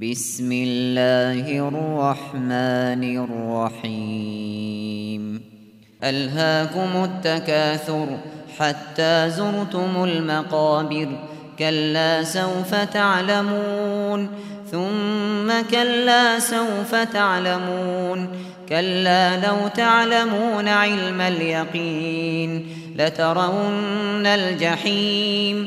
بسم اللہ الرحمن الرحیم الہاکم التکاثر حتى زرتم المقابر. كلا سوف تعلمون. ثم كلا سوف تعلمون. كلا لو تعلمون علم اليقين. لترون الجحيم.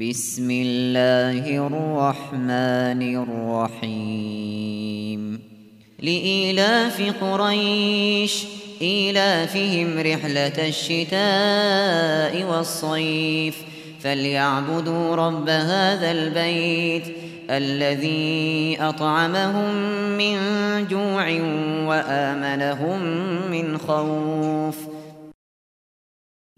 بسم اللہ الرحمن الرحیم لإلاف قريش إلافهم رحلة الشتاء والصيف. فليعبدوا رب هذا البيت الذي أطعمهم من جوع وآمنهم من خوف.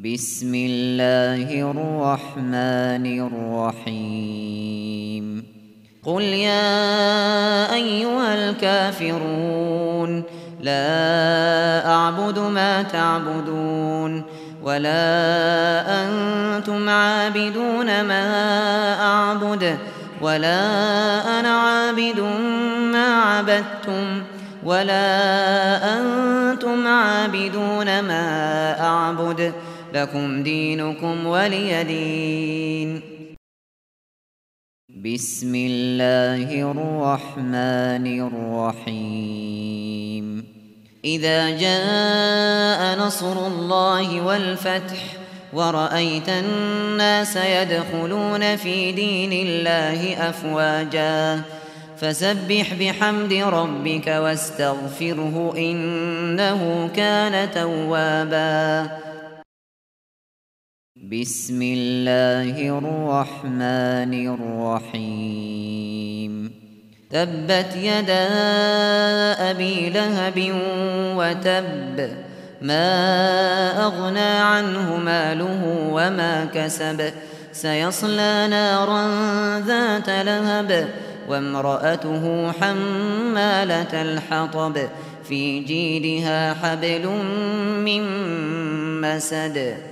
بسم اللہ الرحمن الرحیم قل یا ایوہ الكافرون لا أعبد ما تعبدون ولا أنتم عابدون ما أعبد ولا أنا عابد ما عبدتم ولا أنتم عابدون ما أعبد. لكم دينكم ولي دين بسم الله الرحمن الرحيم إذا جاء نصر الله والفتح ورأيت الناس يدخلون في دين الله أفواجا فسبح بحمد ربك واستغفره إنه كان توابا بسم اللہ الرحمن الرحیم تبت یدا ابی لہب وتب ما أغنى عنه ماله وما كسب. سيصلى نارا ذات لهب وامرأته حمالة الحطب. في جيدها حبل من مسد.